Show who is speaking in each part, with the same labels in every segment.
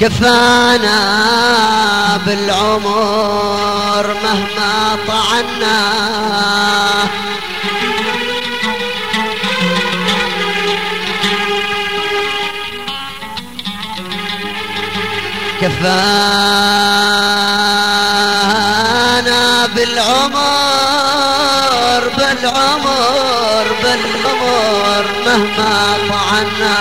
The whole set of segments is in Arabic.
Speaker 1: كفانا بالعمر مهما طعنا. كفانا بالعمر بالعمر بالعمر مهما طعنا.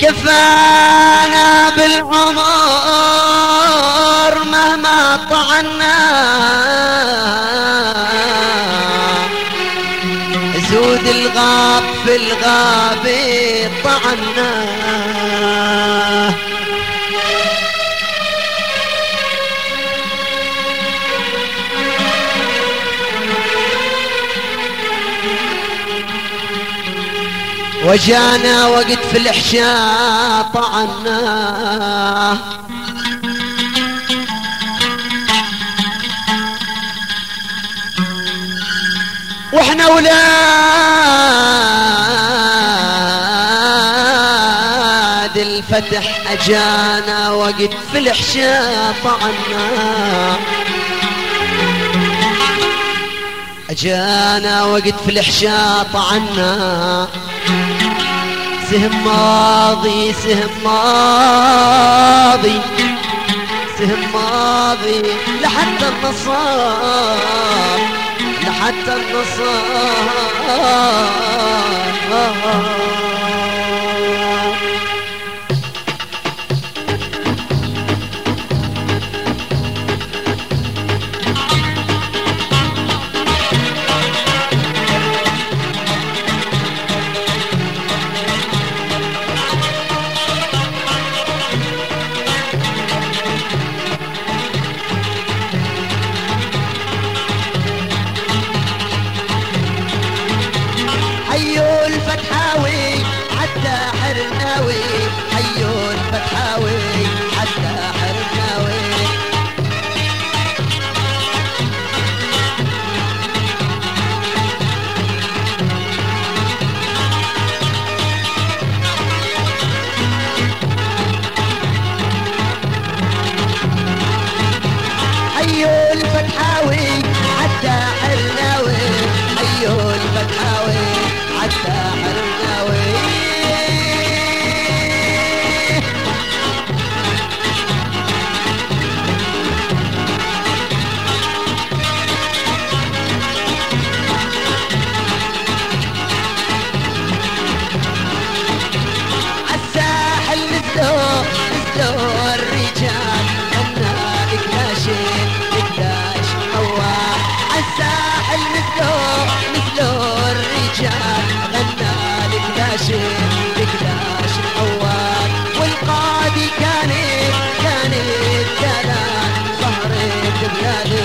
Speaker 1: كفانا بالعمر طعنا زود الغاب في الغاب طعنا وجانا وقت في الإحشاء طعنا. وإحنا ولاد الفتح أجانا وقت في الإحشاء طعنا أجانا وقت في الإحشاء طعنا سهم ماضي سهم ماضي سهم ماضي لحتى النصار لحتى النصار away. اكتاش هوا والقاضي كانت كانت كلام ظهرت بلادي.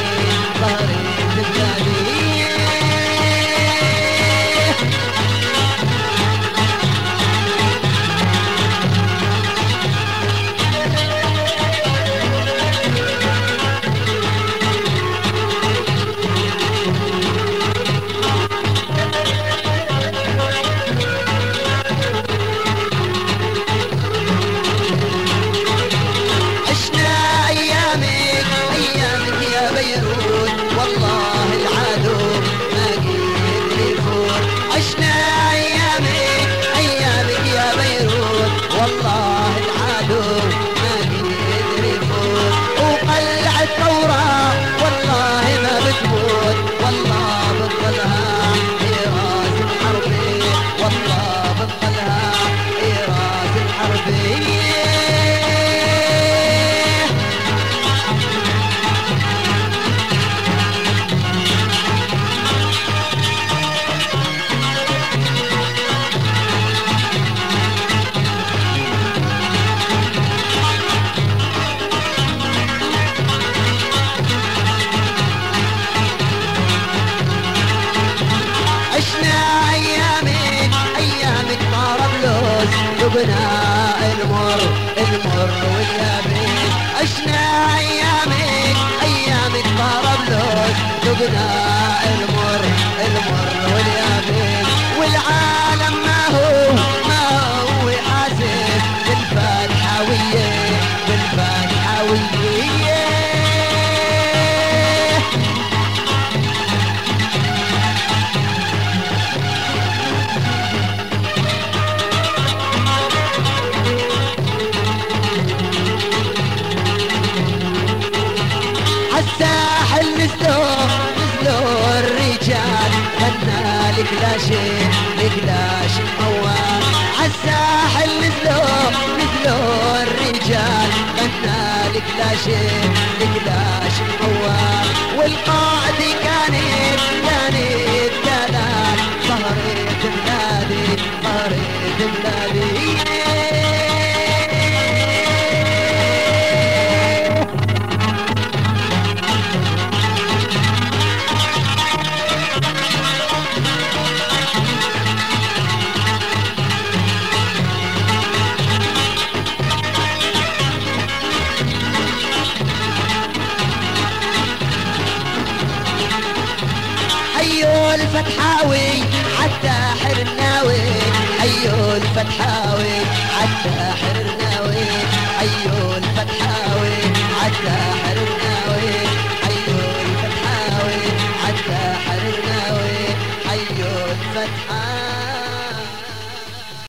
Speaker 1: Allah ذقنا المر المر واليابس عشنا ايامك ايامك طرابلس ذقنا لك لا شيء موال عالساحل نزلوا نزلوا الرجال. لك لا شيء موال والقاعدة الفتحاوي حتى حرناوي حيو الفتحاوي حتى حرناوي